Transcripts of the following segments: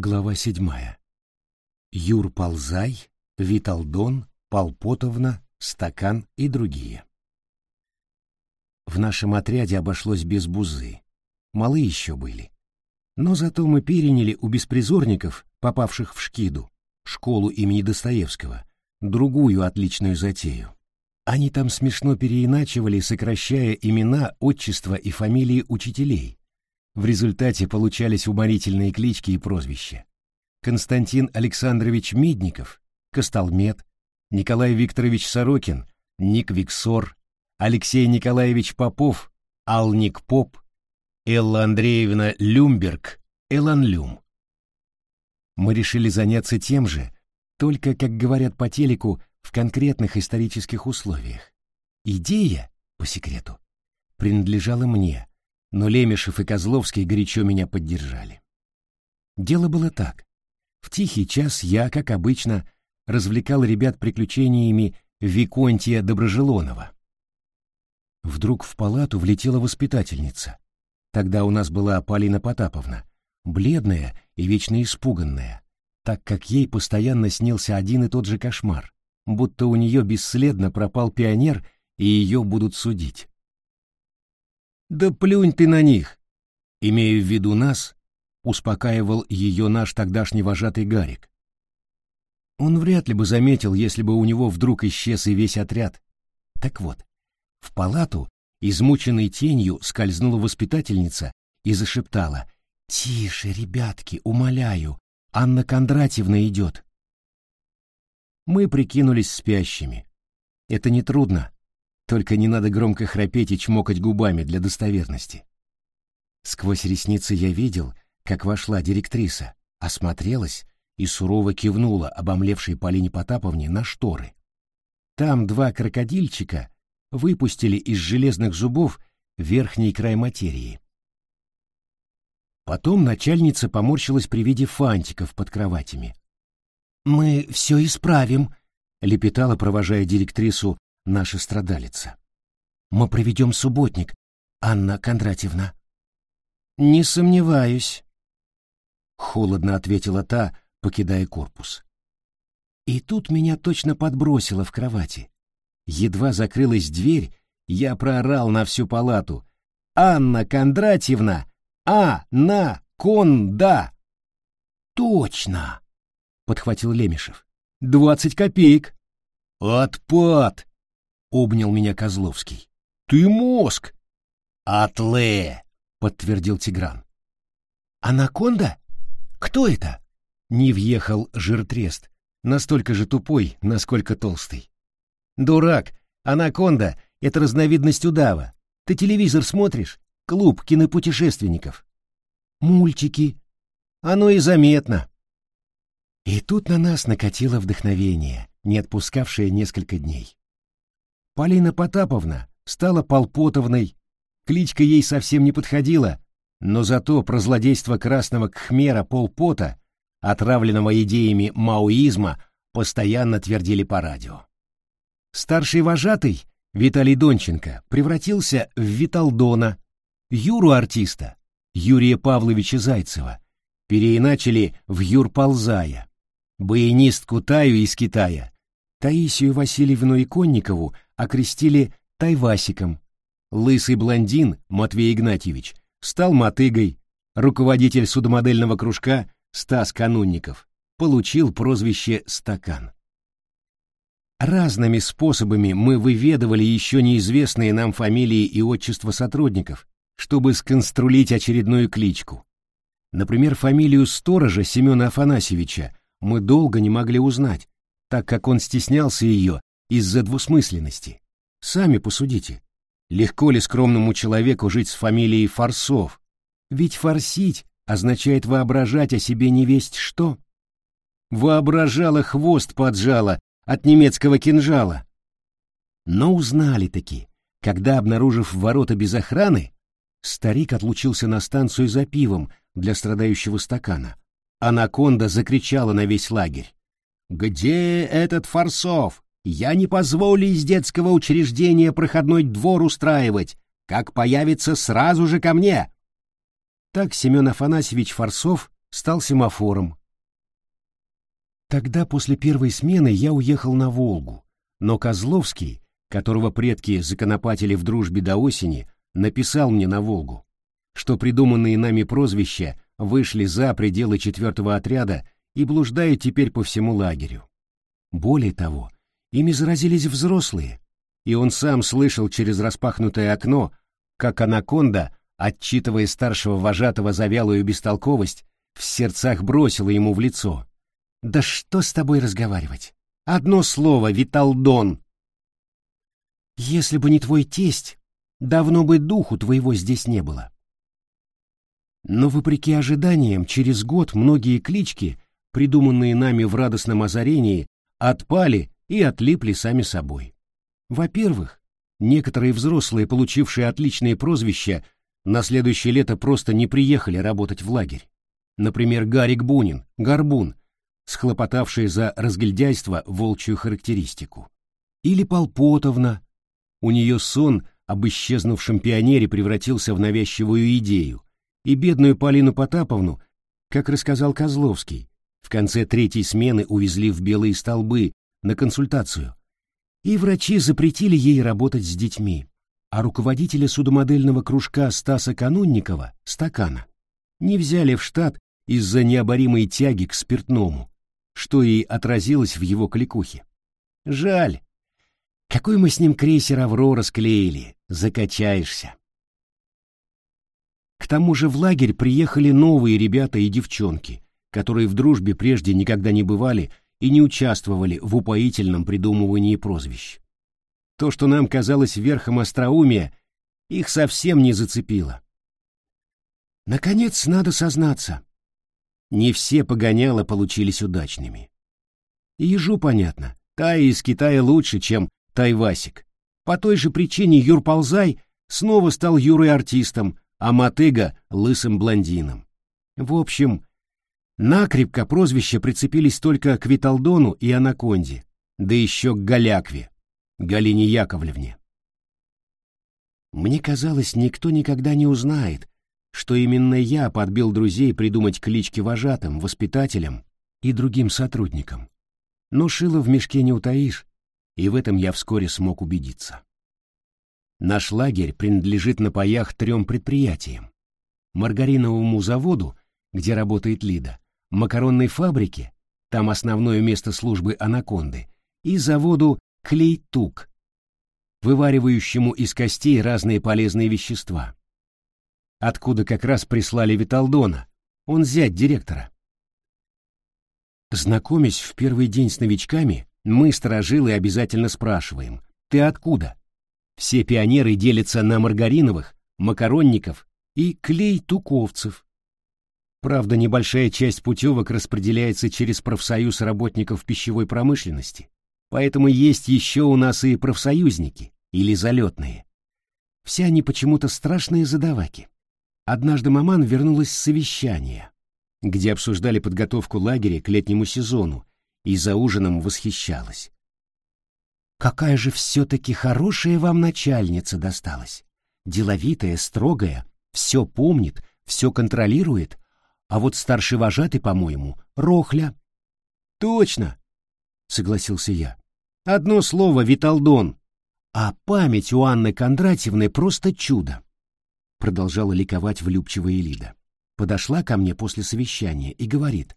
Глава седьмая. Юр Ползай, Виталдон, Полпотовна, Стакан и другие. В нашем отряде обошлось без бузы. Малы еще были. Но зато мы переняли у беспризорников, попавших в Шкиду, школу имени Достоевского, другую отличную затею. Они там смешно переиначивали, сокращая имена, отчества и фамилии учителей. В результате получались уморительные клички и прозвища. Константин Александрович Медников, Костолмет, Николай Викторович Сорокин, Ник Виксор, Алексей Николаевич Попов, Алник Поп, Элла Андреевна Люмберг, Элан Люм. Мы решили заняться тем же, только, как говорят по телеку, в конкретных исторических условиях. Идея, по секрету, принадлежала мне, но Лемешев и Козловский горячо меня поддержали. Дело было так. В тихий час я, как обычно, развлекал ребят приключениями Виконтия Доброжелонова. Вдруг в палату влетела воспитательница. Тогда у нас была Полина Потаповна, бледная и вечно испуганная, так как ей постоянно снился один и тот же кошмар, будто у нее бесследно пропал пионер и ее будут судить. «Да плюнь ты на них!» Имея в виду нас, успокаивал ее наш тогдашний вожатый Гарик. Он вряд ли бы заметил, если бы у него вдруг исчез и весь отряд. Так вот, в палату, измученной тенью, скользнула воспитательница и зашептала «Тише, ребятки, умоляю, Анна Кондратьевна идет». Мы прикинулись спящими. Это нетрудно, только не надо громко храпеть и чмокать губами для достоверности. Сквозь ресницы я видел, как вошла директриса, осмотрелась и сурово кивнула обомлевшей Полине Потаповне на шторы. Там два крокодильчика выпустили из железных зубов верхний край материи. Потом начальница поморщилась при виде фантиков под кроватями. «Мы все исправим», — лепетала, провожая директрису, наша страдалица. «Мы проведем субботник, Анна Кондратьевна». «Не сомневаюсь», — холодно ответила та, покидая корпус. И тут меня точно подбросило в кровати. Едва закрылась дверь, я проорал на всю палату. «Анна Кондратьевна! А, на, кон, да!» «Точно!» — подхватил Лемешев. «Двадцать копеек!» «Отпад!» — обнял меня Козловский. «Ты мозг!» «Атле!» — подтвердил Тигран. «Анаконда? Кто это?» Не въехал жиртрест, настолько же тупой, насколько толстый. «Дурак! Анаконда — это разновидность удава. Ты телевизор смотришь? Клуб кинопутешественников. Мультики. Оно и заметно». И тут на нас накатило вдохновение, не отпускавшее несколько дней. Полина Потаповна стала Полпотовной, кличка ей совсем не подходила, но зато про злодейство красного кхмера Полпота отравленного идеями маоизма, постоянно твердили по радио. Старший вожатый, Виталий Донченко, превратился в Виталдона, Юру-артиста, Юрия Павловича Зайцева, переиначили в Юрползая, баянистку Таю из Китая, Таисию Васильевну Иконникову окрестили Тайвасиком, лысый блондин Матвей Игнатьевич стал мотыгой, руководитель судомодельного кружка Стас Канунников, получил прозвище «Стакан». Разными способами мы выведывали еще неизвестные нам фамилии и отчества сотрудников, чтобы сконструить очередную кличку. Например, фамилию сторожа Семена Афанасьевича мы долго не могли узнать, так как он стеснялся ее из-за двусмысленности. Сами посудите, легко ли скромному человеку жить с фамилией Форсов? Ведь форсить означает воображать о себе не весть что. Воображала хвост поджала от немецкого кинжала. Но узнали-таки, когда, обнаружив ворота без охраны, старик отлучился на станцию за пивом для страдающего стакана. Анаконда закричала на весь лагерь. «Где этот Форсов? Я не позволю из детского учреждения проходной двор устраивать. Как появится, сразу же ко мне!» Так Семен Афанасьевич Форсов стал семафором. Тогда после первой смены я уехал на Волгу, но Козловский, которого предки законопатили в дружбе до осени, написал мне на Волгу, что придуманные нами прозвища вышли за пределы четвертого отряда и блуждают теперь по всему лагерю. Более того, ими заразились взрослые, и он сам слышал через распахнутое окно, как анаконда, отчитывая старшего вожатого за вялую бестолковость, в сердцах бросила ему в лицо. «Да что с тобой разговаривать? Одно слово, Виталдон!» «Если бы не твой тесть, давно бы духу твоего здесь не было». Но, вопреки ожиданиям, через год многие клички, придуманные нами в радостном озарении, отпали и отлипли сами собой. Во-первых, некоторые взрослые, получившие отличные прозвища, на следующее лето просто не приехали работать в лагерь. Например, Гарик Бунин, Горбун, схлопотавший за разгильдяйство волчью характеристику. Или Полпотовна. У нее сон об исчезнувшем пионере превратился в навязчивую идею, и бедную Полину Потаповну, как рассказал Козловский, в конце третьей смены увезли в белые столбы на консультацию, и врачи запретили ей работать с детьми, а руководителя судомодельного кружка Стаса Канунникова, Стакана, не взяли в штат из-за необоримой тяги к спиртному, что и отразилось в его кликухе. Жаль. Какой мы с ним крейсер «Аврора» склеили, закачаешься. К тому же в лагерь приехали новые ребята и девчонки, которые в дружбе прежде никогда не бывали и не участвовали в упоительном придумывании прозвищ. То, что нам казалось верхом остроумия, их совсем не зацепило. Наконец, надо сознаться. Не все погоняло получились удачными. ежу понятно, Тай из Китая лучше, чем Тайвасик. По той же причине Юрползай снова стал Юрой-артистом, а Матыга — лысым блондином. В общем, Накрепко прозвища прицепились только к Виталдону и Анаконде, да еще к Галякве, Галине Яковлевне. Мне казалось, никто никогда не узнает, что именно я подбил друзей придумать клички вожатым, воспитателям и другим сотрудникам. Но шило в мешке не утаишь, и в этом я вскоре смог убедиться. Наш лагерь принадлежит на паях трем предприятиям. Маргариновому заводу, где работает Лида, макаронной фабрике, там основное место службы анаконды, и заводу Клейтук, вываривающему из костей разные полезные вещества. Откуда как раз прислали Виталдона, он зять директора. Знакомясь в первый день с новичками, мы, сторожилы, обязательно спрашиваем, «Ты откуда?» Все пионеры делятся на маргариновых, макаронников и клей-туковцев. Правда, небольшая часть путевок распределяется через профсоюз работников пищевой промышленности, поэтому есть еще у нас и профсоюзники, или залетные. Все они почему-то страшные задаваки. Однажды маман вернулась с совещания, где обсуждали подготовку лагеря к летнему сезону, и за ужином восхищалась. «Какая же все-таки хорошая вам начальница досталась! Деловитая, строгая, все помнит, все контролирует, а вот старший вожатый, по-моему, Рохля. Точно, согласился я. Одно слово Виталдон. А память у Анны Кондратьевны просто чудо. Продолжала ликовать влюбчивая Лида. Подошла ко мне после совещания и говорит.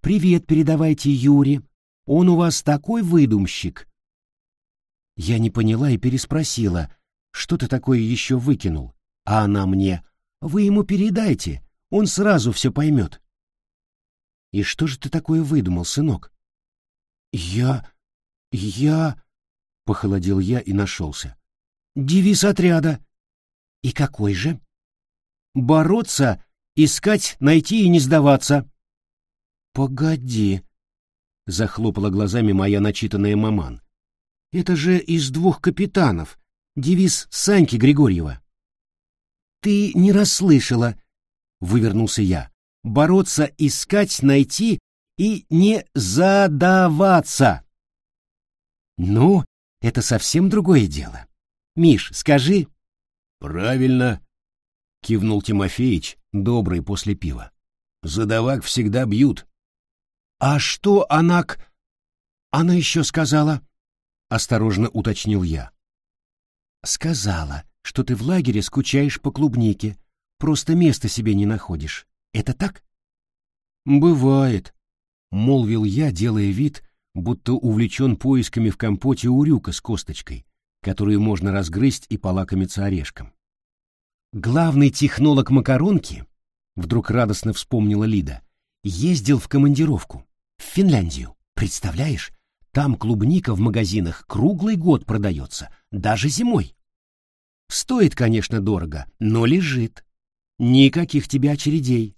«Привет передавайте Юре. Он у вас такой выдумщик». Я не поняла и переспросила, что ты такое еще выкинул. А она мне, вы ему передайте, он сразу все поймет. И что же ты такое выдумал, сынок? Я... я... Похолодел я и нашелся. Девиз отряда. И какой же? Бороться, искать, найти и не сдаваться. Погоди, захлопала глазами моя начитанная маман. Это же из двух капитанов. Девиз Саньки Григорьева. Ты не расслышала, — вывернулся я. «Бороться, искать, найти и не задаваться!» «Ну, это совсем другое дело. Миш, скажи...» «Правильно», — кивнул Тимофеич, добрый после пива. Задавак всегда бьют. А что она к... Она еще сказала? Осторожно уточнил я. Сказала, что ты в лагере скучаешь по клубнике, просто места себе не находишь. Это так? Бывает, молвил я, делая вид, будто увлечен поисками в компоте урюка с косточкой, которую можно разгрызть и полакомиться орешком. Главный технолог макаронки, вдруг радостно вспомнила Лида, ездил в командировку в Финляндию. Представляешь, там клубника в магазинах круглый год продается, даже зимой. Стоит, конечно, дорого, но лежит. Никаких тебе очередей.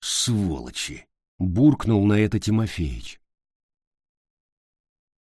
Сволочи! Буркнул на это Тимофеич.